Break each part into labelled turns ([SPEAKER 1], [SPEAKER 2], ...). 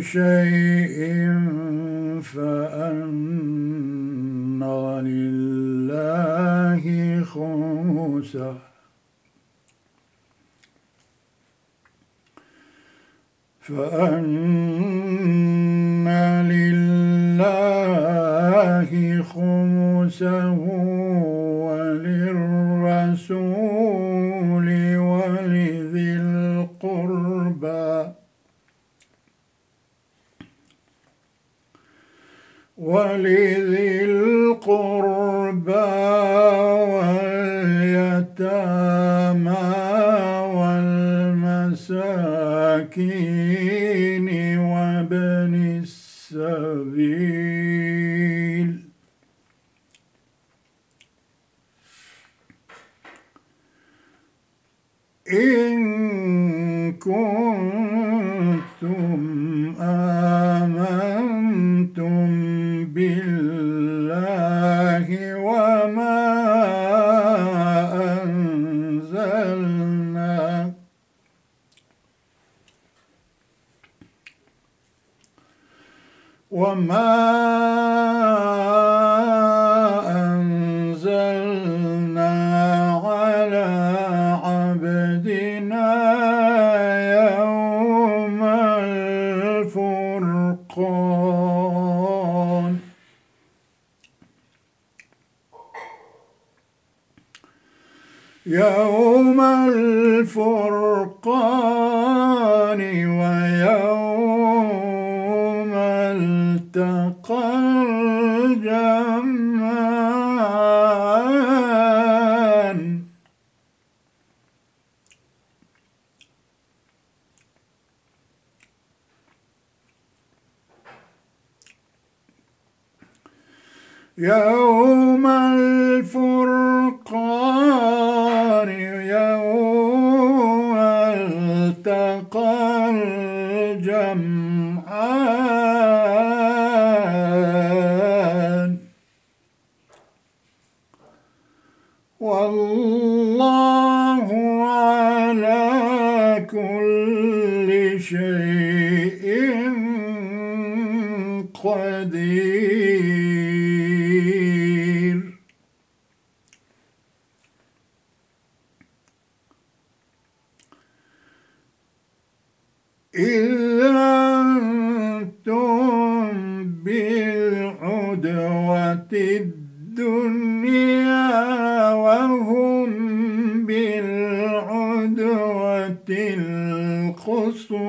[SPEAKER 1] شيء فأن لله خمسة. فأن لله خمسة. ولذي القربى واليتامى والمساكين وابن السبيل إن كنتم آمنتم بالله وما أنزلنا وما أنزلنا على عبدنا يوم الفرقان يوم الفرقان ويوم يوم الفرقان إذا أنتم بالعدوة الدنيا وهم بالعدوة القصوى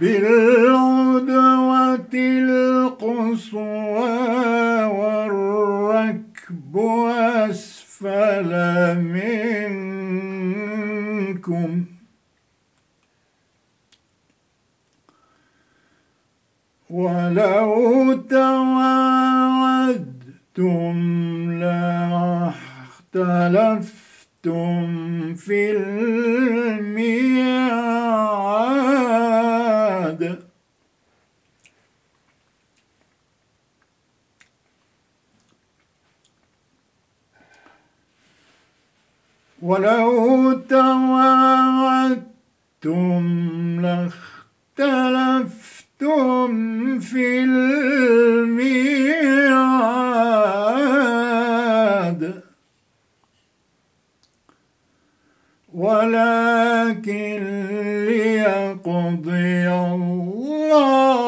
[SPEAKER 1] بالعدوة القصوى أسفل منكم. ولو تواعدتم لاختلفتم في الميعاد ولو تواعدتم لاختلفتم في الميعاد. ولكن ليقضي الله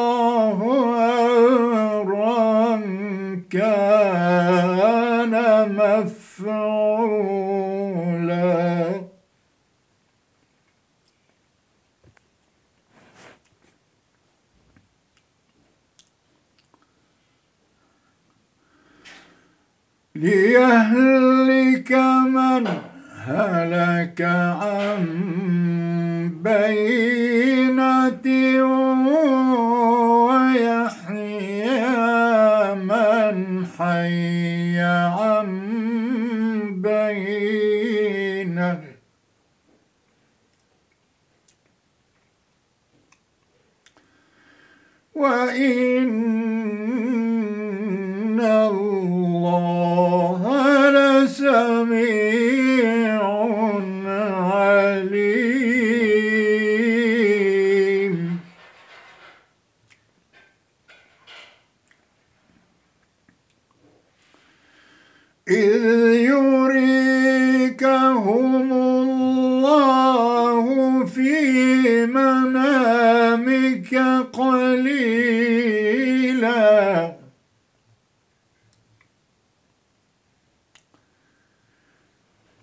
[SPEAKER 1] في منامك قليلا.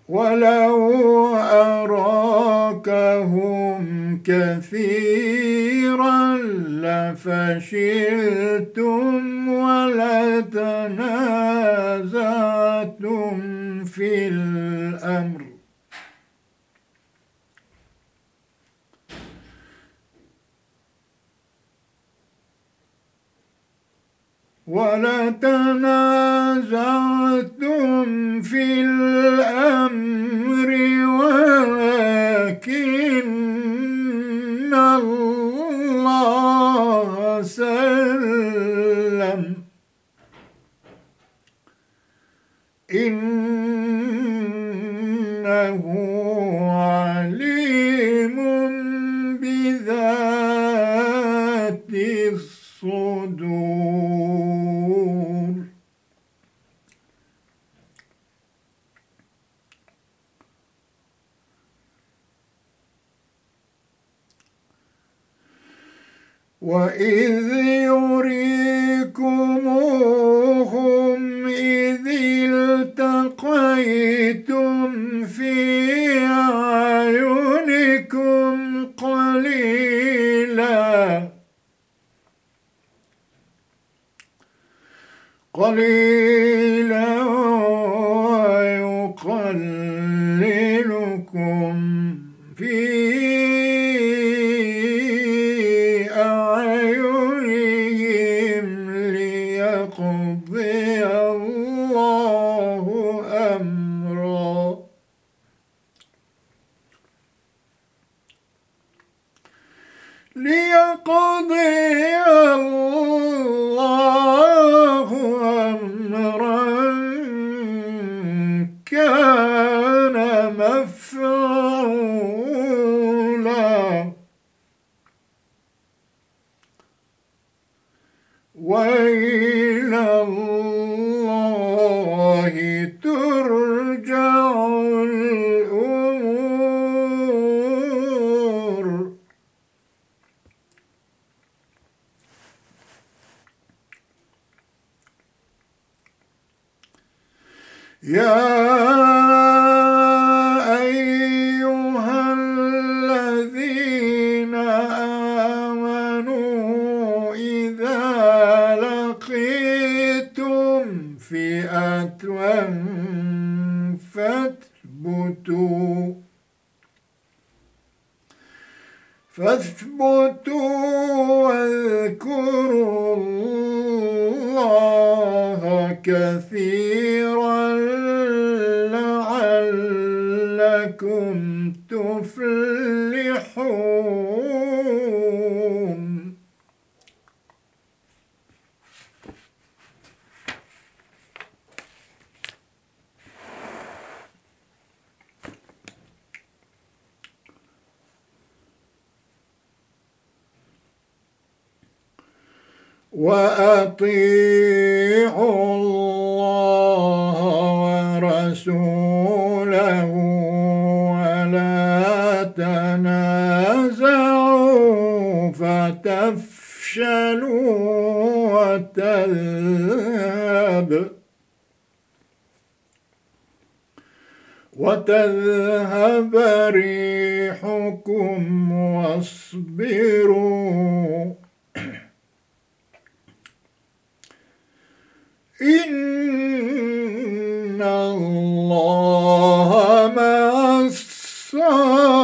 [SPEAKER 1] ولو أراكهم كثيرا لفشلتم ولتنازعتم في ولتنازعتم في الأمر ولكن الله سلم. إنه وإذ يريكموهم إذ التقيتم يا وأطيعوا الله ورسوله ولا تنازعوا فتفشلوا وتذهب وتذهب ريحكم واصبروا إن الله مع الصابرين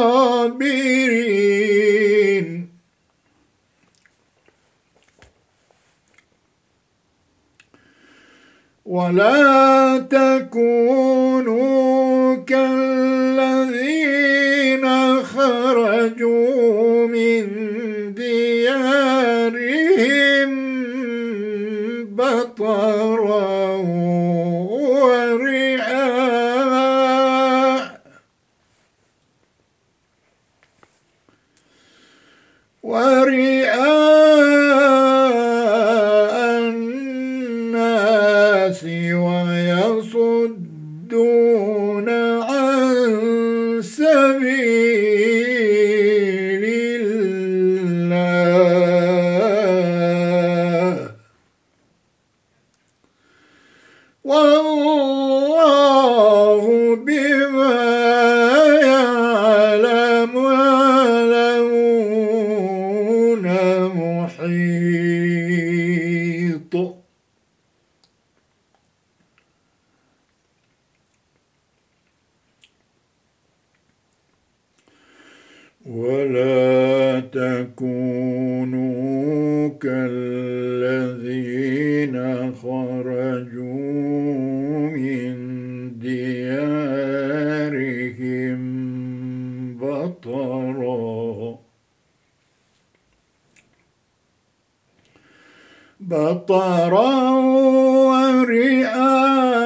[SPEAKER 1] ولا تكونوا كالذين خرجوا مطرا ورعاء ورعاء Bye.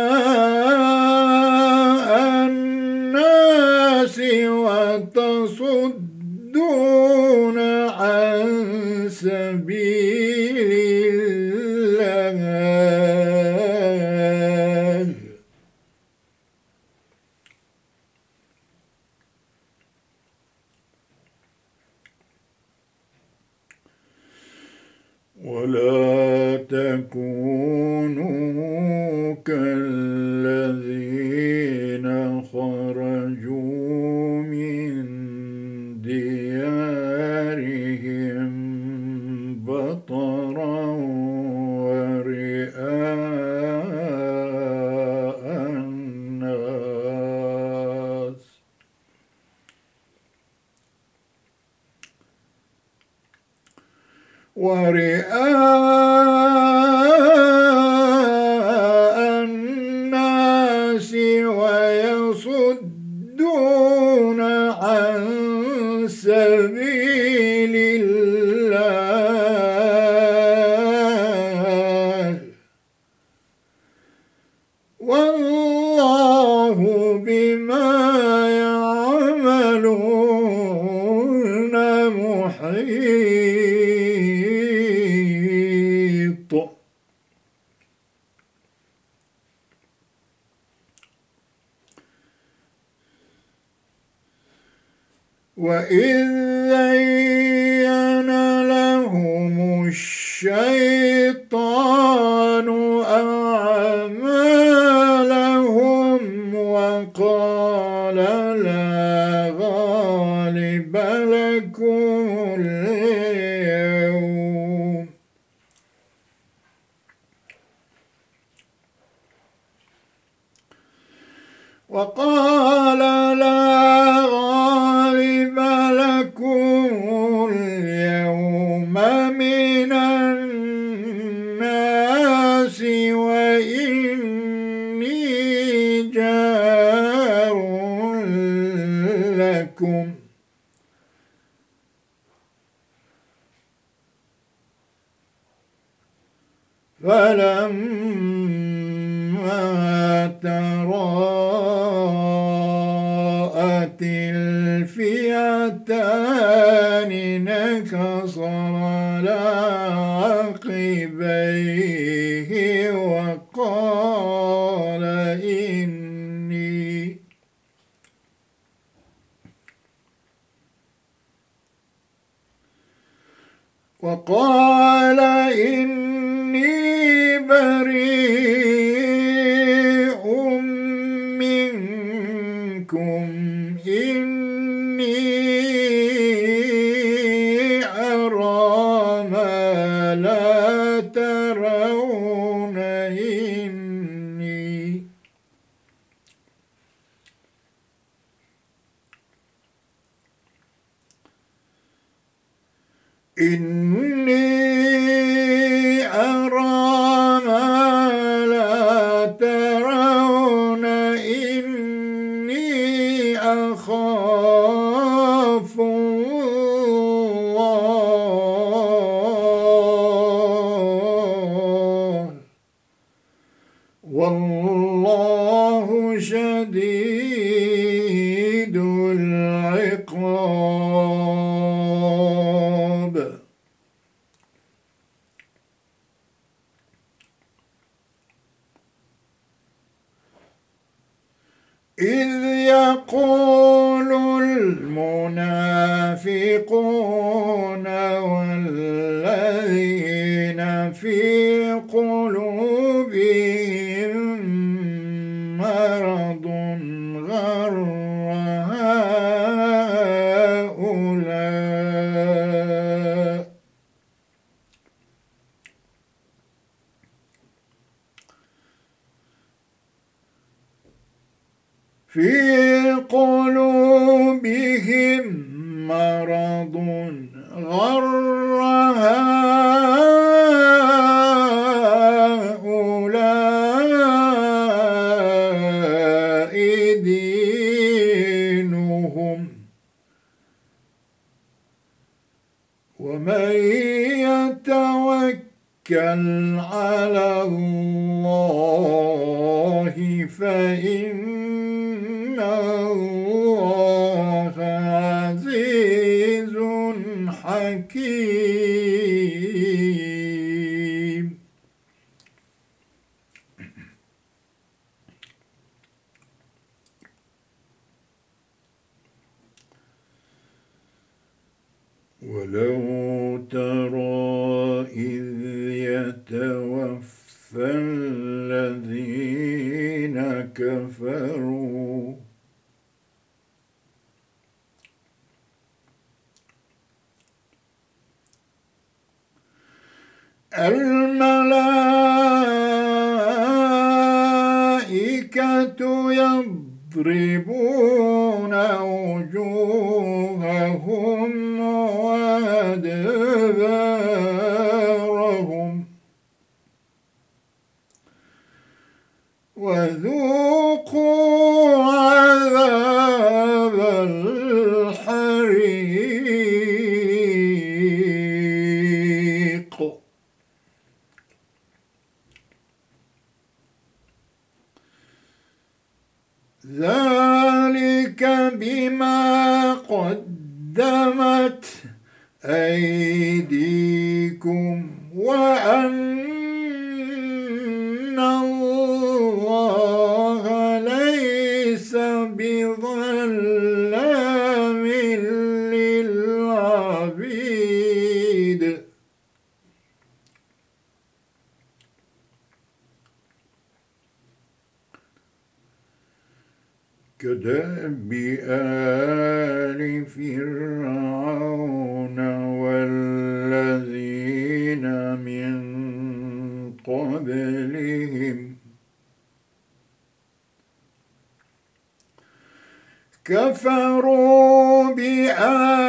[SPEAKER 1] فلما تراءت الفئتان نكص على عقبيه وقال إني وقال يتوكل على الله كفروا بآيات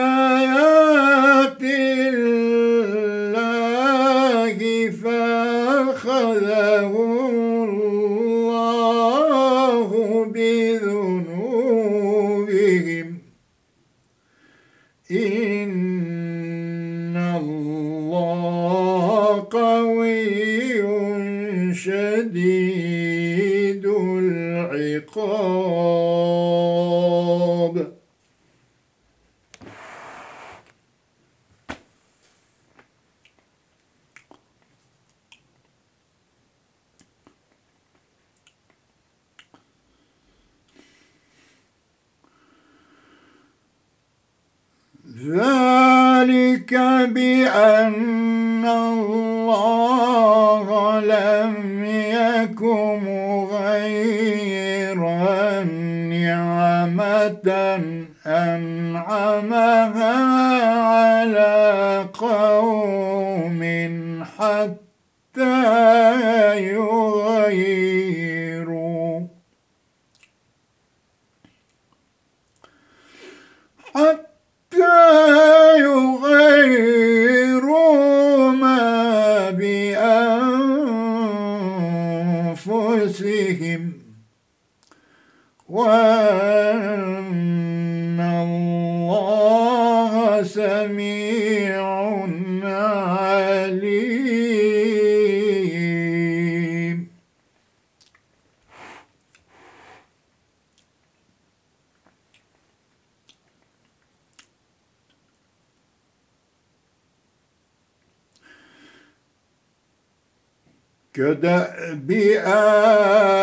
[SPEAKER 1] كدأب آل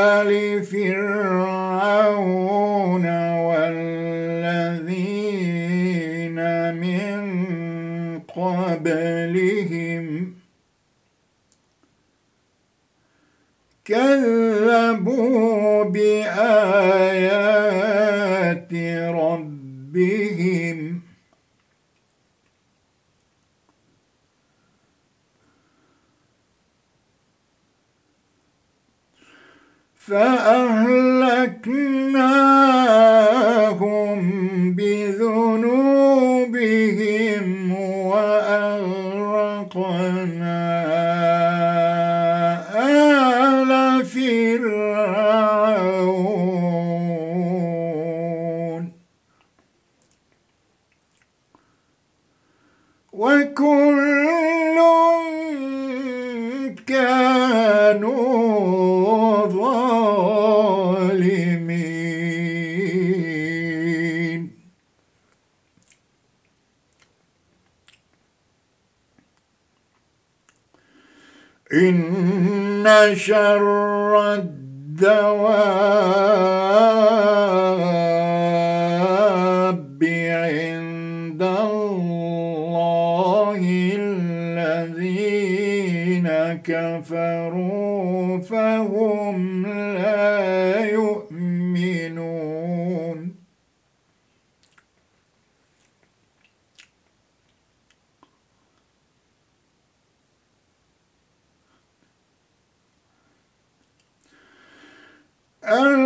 [SPEAKER 1] فأهلكناهم شر الذين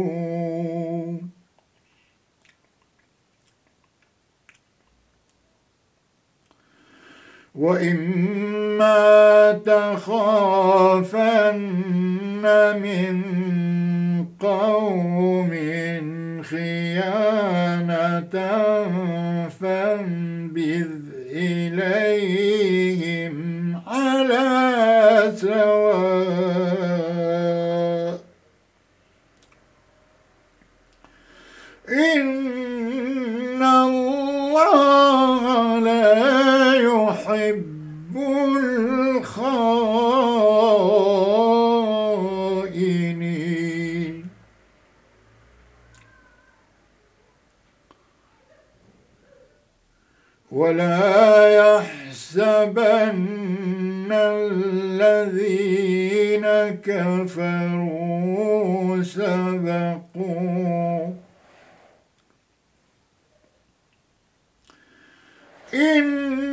[SPEAKER 1] وإما تخافن من قوم خيانة فانبذ إليهم على سواء إن الله الخائنين ولا يحسبن الذين كفروا سبقوا. إنهم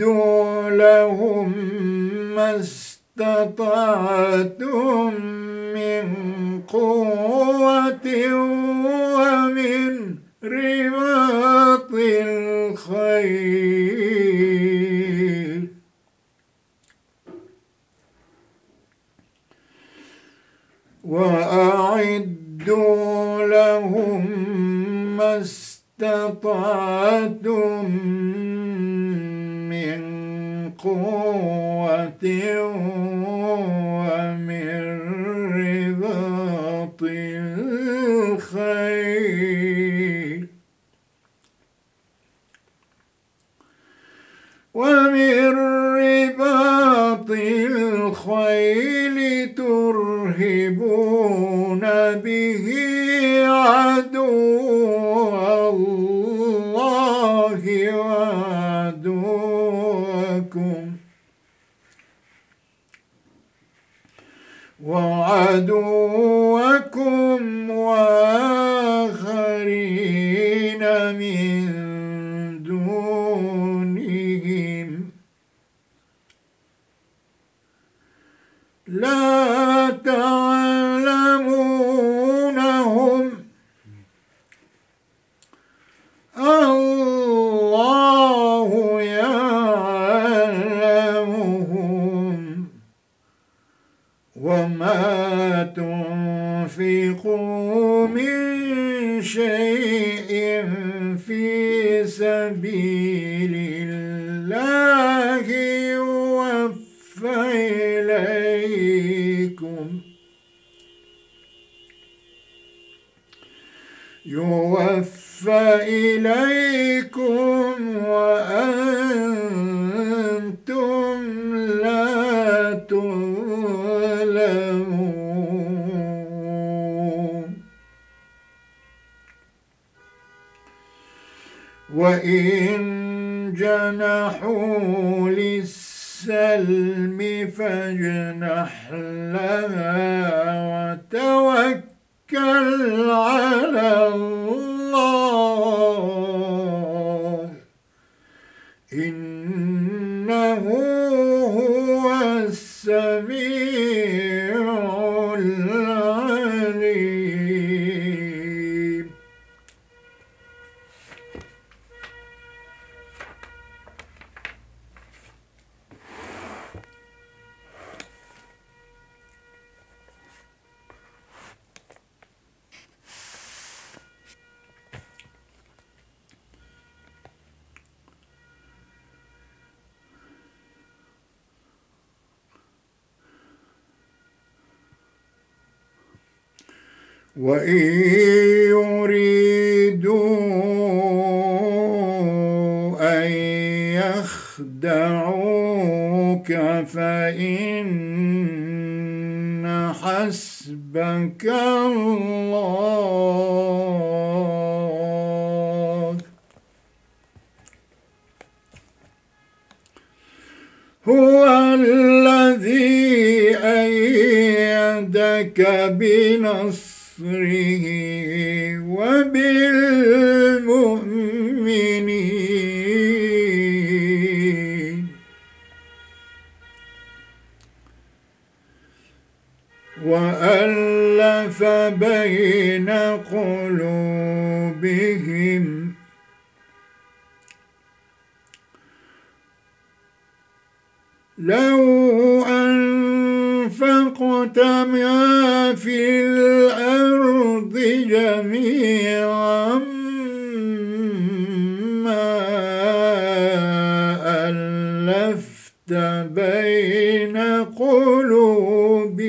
[SPEAKER 1] وأعدوا لهم ما استطعتم من قوة ومن رباط الخير. وأعدوا لهم ما استطعتم قوة ومن رباط ومن رباط الخيل ترهبون به يوفى إليكم وأنتم لا تظلمون وإن جنحوا للسلم فاجنح لها وتوكل على وإن يريدوا أن يخدعوك فإن حسبك الله هو الذي أيدك بنصره وبالمؤمنين. وألف بين قلوبهم لو أنفقت ما في الأرض جميعا ما ألفت بين قلوبهم.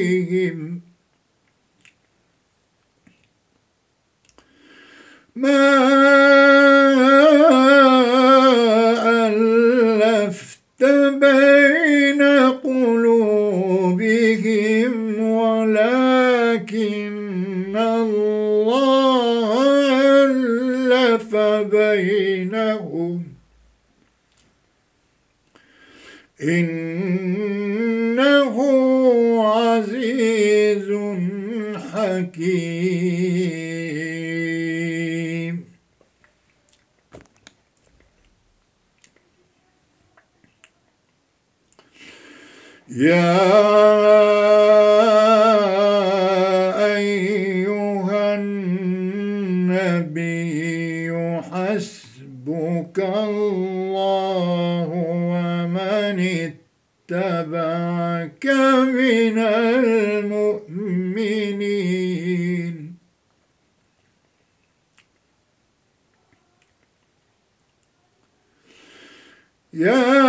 [SPEAKER 1] ما بينهم إنه عزيز حكيم يا حسبك الله ومن اتبعك من المؤمنين. يا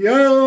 [SPEAKER 1] Yo!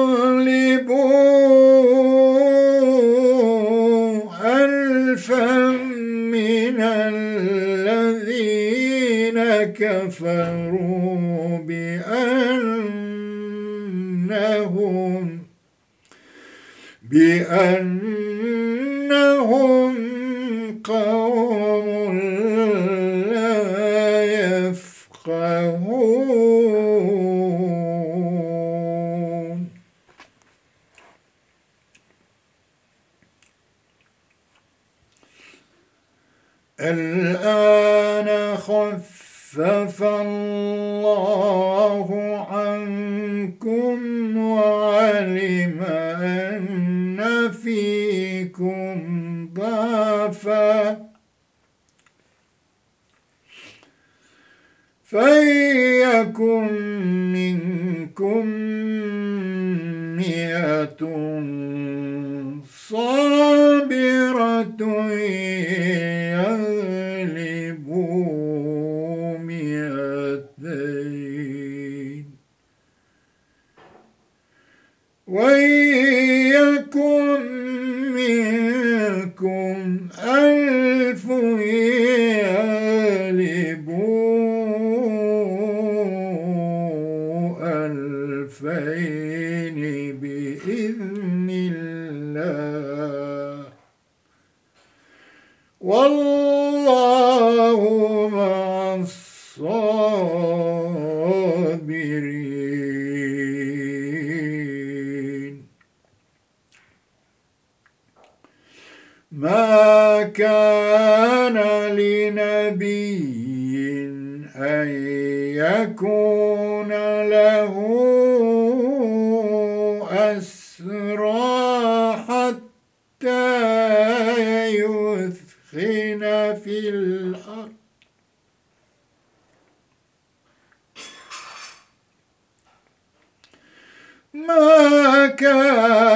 [SPEAKER 1] ما كان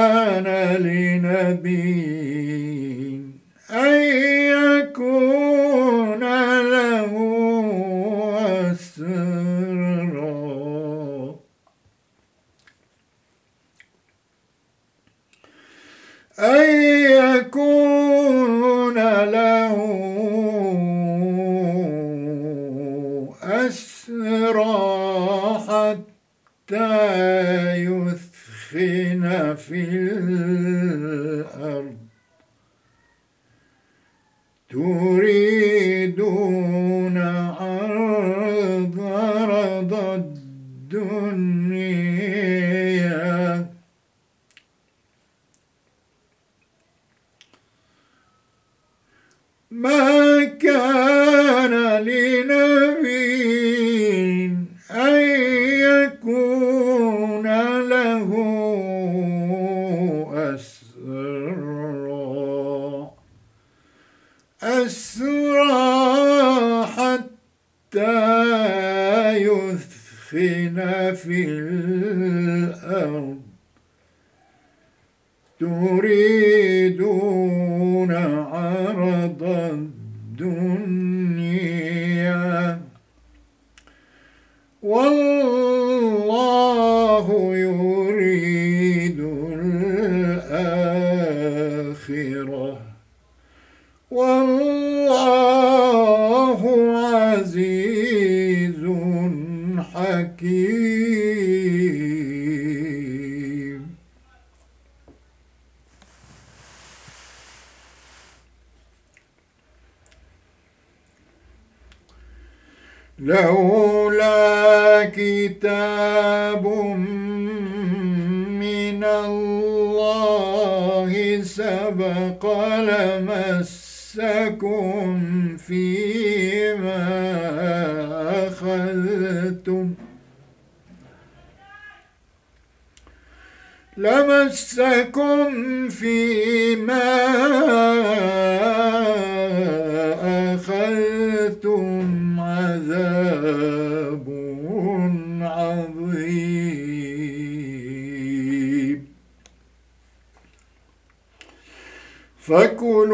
[SPEAKER 1] حتى يثخن في الأرض. تريدون سبق لمسكم فيما أخذتم. لمسكم فيما أخذتم فكلوا